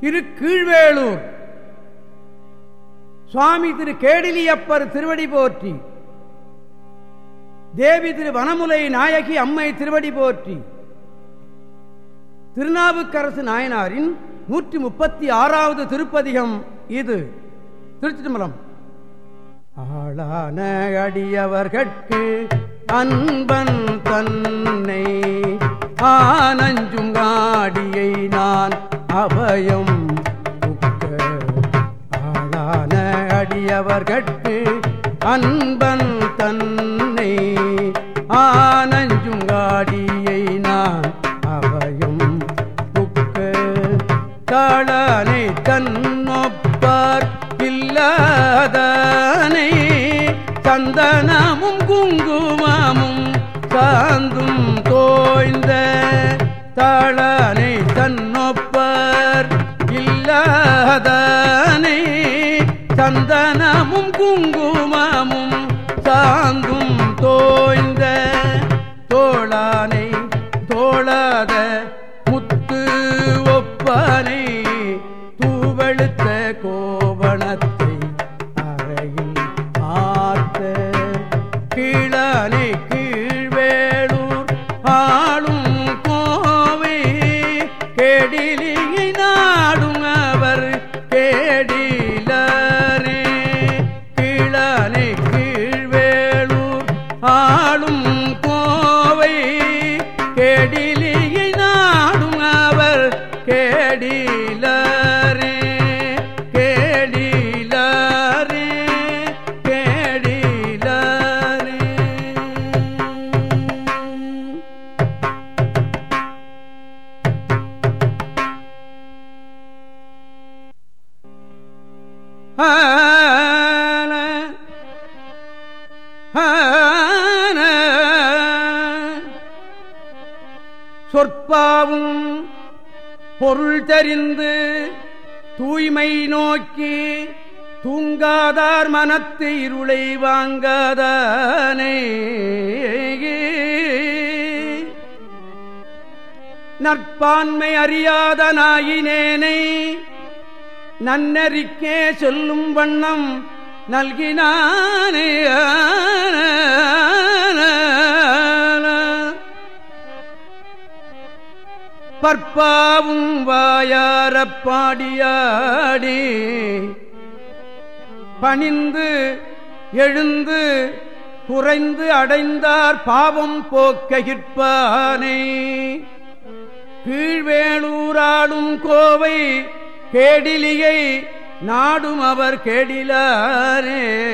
திரு கீழ்வேளூர். சுவாமி திரு கேடிலியப்பர் திருவடி போற்றி. தேவி திரு வனமுலை நாயகி அம்மை திருவடி போற்றி. திருநாவுக்கரசு நாயனாரின் நூற்றி முப்பத்தி ஆறாவது திருப்பதிகம் இது. திருச்சிதம்பரம் ஆளான அடியவர்கட்கு அன்பன் தன்னை ஆனஞ்சுங்காடியை நான் அபயம் புக்க ஆளான அடியவர்கட்கு அன்பன் தன்னை ஆனஞ்சுங்காடியை நான் அபயம் புக்க காளானை தன்னொப்பார் இல்லாதானை சந்தனமும் குங்குமமும் சாந்தும் தோய்ந்த தாளானை குங்குமமும் சாந்தும் பொருள் தூய்மை நோக்கி தூங்காதார் மனத்து இருளை வாங்காதானே. நற்பான்மை அறியாத நாயினேனை நன்னறிக்கே சொல்லும் வண்ணம் நல்கினானே. பற்பாவும் வாயாரப் பாடியாடி பணிந்து எழுந்து குறைந்து அடைந்தார் பாவம் போக்ககிற்பானை. கீழ்வேளூராடும் கோவை கேடிலியை நாடும் அவர் கேடிலாரே.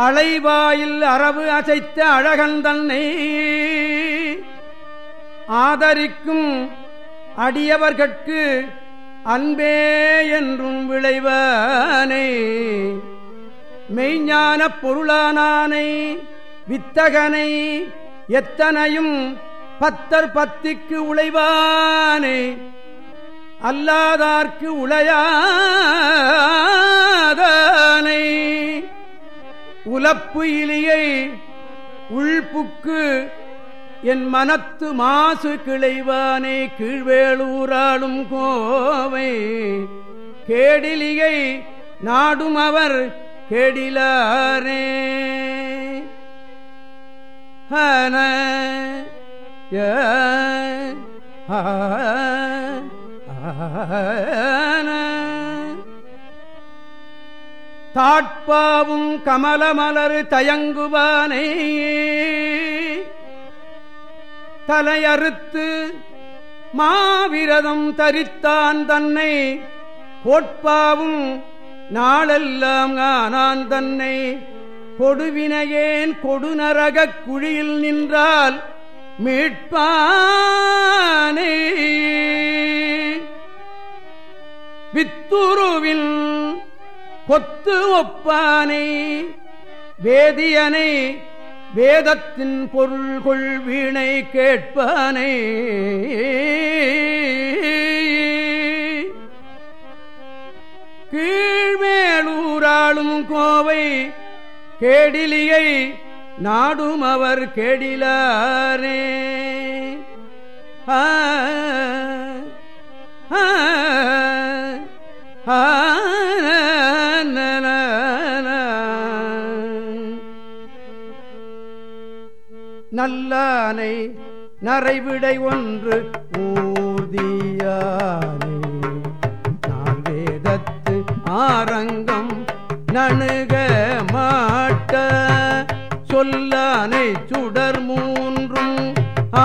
அலைவாயில் அரவு அசைத்த அழகன் தன்னை ஆதரிக்கும் அடியவர்கட்கு அன்பே என்றும் விளைவானே. மெய்ஞான பொருளானானை வித்தகனை எத்தனையும் பத்தர் பத்திக்கு உழைவானே. அல்லாதார்க்கு உளையாதானை உலப்பு இலியை உள்புக்கு என் மனத்து மாசு கிளைவானே கீழ்வேளூராளும் கோவை. கேடிலியை நாடும் அவர் கேடிலாரே. ஹன தாட்பாவும் கமலமலர் தயங்குவானே தலையறுத்து மாவிரதம் தரித்தான் தன்னை கோட்பாவும் நாளெல்லாம் ஆனான் தன்னை. கொடுவினையேன் கொடுநரகக் குழியில் நின்றால் மீட்பானே. வித்துருவில் கொத்து ஒப்பானை வேதியனை வேதத்தின் பொருள் கொள் வீணை கேட்பானை. கீழ்மேலூராளும் கோவை கேடிலியை நாடும் அவர் கேடிலாரே. ஆ. ஊர்தியானை நரைவிடை ஒன்று ஊர்தியானை. நான் வேதத்து ஆரங்கம் நணுக மாட்ட சொல்லானை சுடர் மூன்றும்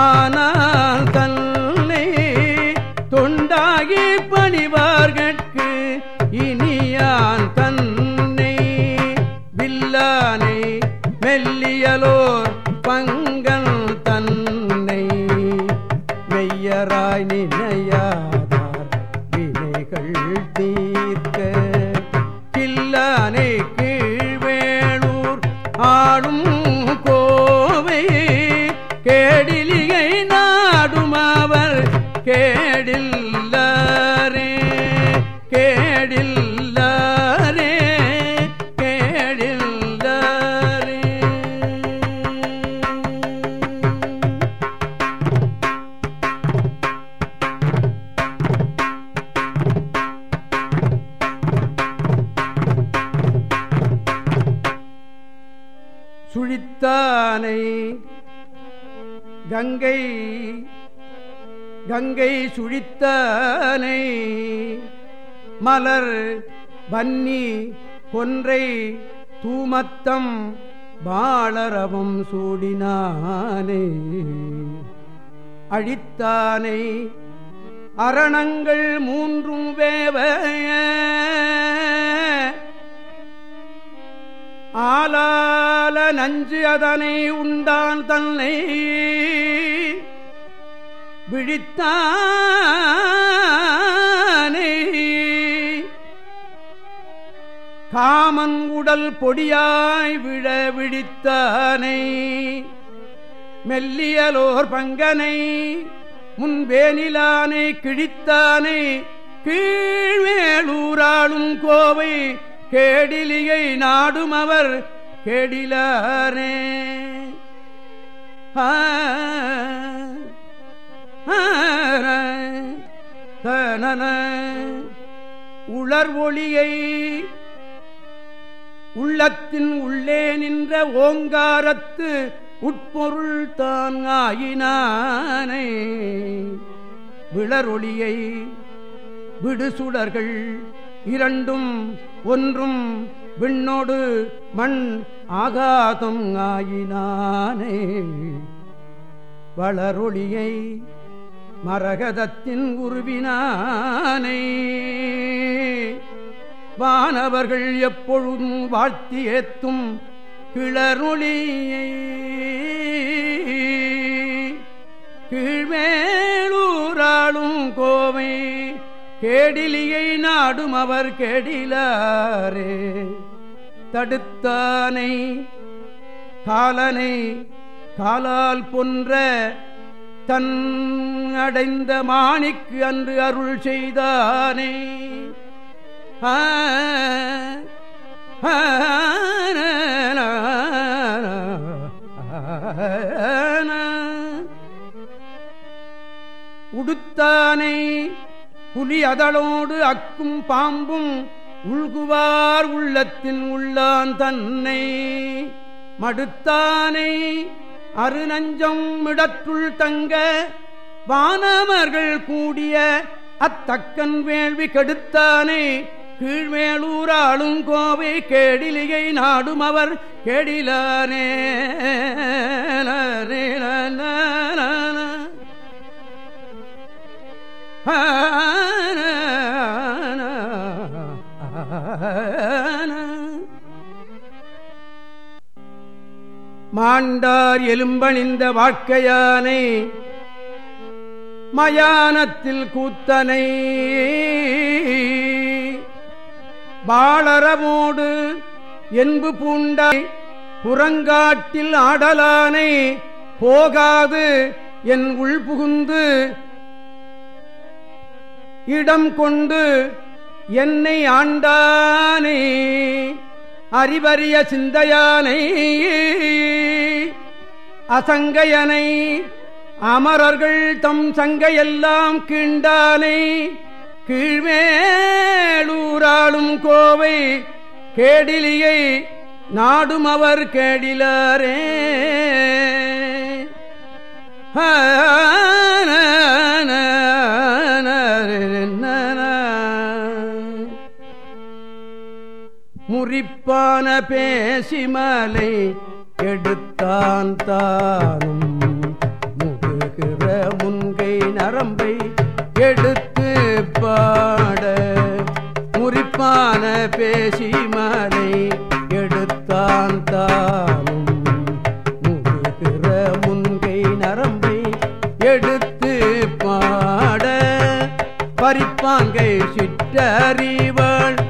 ஆனால் தன் நினையாதார் வினைகள் தீர்க்க. கில்லானை கங்கை கங்கை சுழித்தனை மலர் வன்னி கொன்றை தூமத்தம் பாளரவம் சூடினானே. அழித்தானை அரணங்கள் மூன்றும் வேவ ஆலால நஞ்சு அதனை உண்டான் தன்னை விழித்தானே. காமன் உடல் பொடியாய் விழ விழித்தானை. மெல்லியலோர் பங்கனை முன்பேனிலானை கிழித்தானை. கீழ்மேலூராளும் கோவை கேடிலியை நாடும் அவர் கேடிலாரே. தனன உளர் ஒளியை உள்ளத்தின் உள்ளே நின்ற ஓங்காரத்து உட்பொருள் தான் ஆயினானை. விளரொளியை விடுசுடர்கள் இரண்டும் ஒன்றும் விண்ணோடு மண் ஆகாதம் ஆயினானே. வளரொளியை மரகதத்தின் உருவினானை. வானவர்கள் எப்பொழுதும் வாழ்த்தி ஏத்தும் கிளரொளியை கீழ்மேலூராளும் கோவை கேடிலியை நாடும் அவர் கேடிலாரே. தடுத்தானை காலனை காலால் பொன்ற தன் அடைந்த மாணிக்கு அன்று அருள் செய்தானே. ஆ உடுத்தானை புலி அதளோடு அக்கும் பாம்பும் உள்குவார் உள்ளத்தின் உள்ளான் தன்னை. மடுத்தானை அருநஞ்சம் மிடத்துள் தங்க வானமர்கள் கூடிய அத்தக்கன் வேள்வி கெடுத்தானே. கீழ்மேலூராளும் கோவை கேடிலியை நாடும் அவர் கேடிலானே. மாண்டார் எலும்பணிந்த வாழ்க்கையானை மயானத்தில் கூத்தனை பாளரமோடு என்பு பூண்டாய் புறங்காட்டில் ஆடலானை போகாது என் உள் புகுந்து இடம் கொண்டு என்னை ஆண்டானே அறிவறிய சிந்தையானை அசங்கையனை அமரர்கள் தம் சங்கையெல்லாம் கீண்டானை கீழ்மேலூராளும் கோவை கேடிலியை நாடும் அவர் கேடிலாரே. முறிப்பான பேசிமலை எடுத்தான் தானும். முகுகிற முன்கை நரம்பை எடுத்து பாட. முறிப்பான பேசிமலை எடுத்தான் தானும். முகுகிற முன்கை நரம்பை எடுத்து பாட. பறிப்பாங்கை சிற்றறிவாள்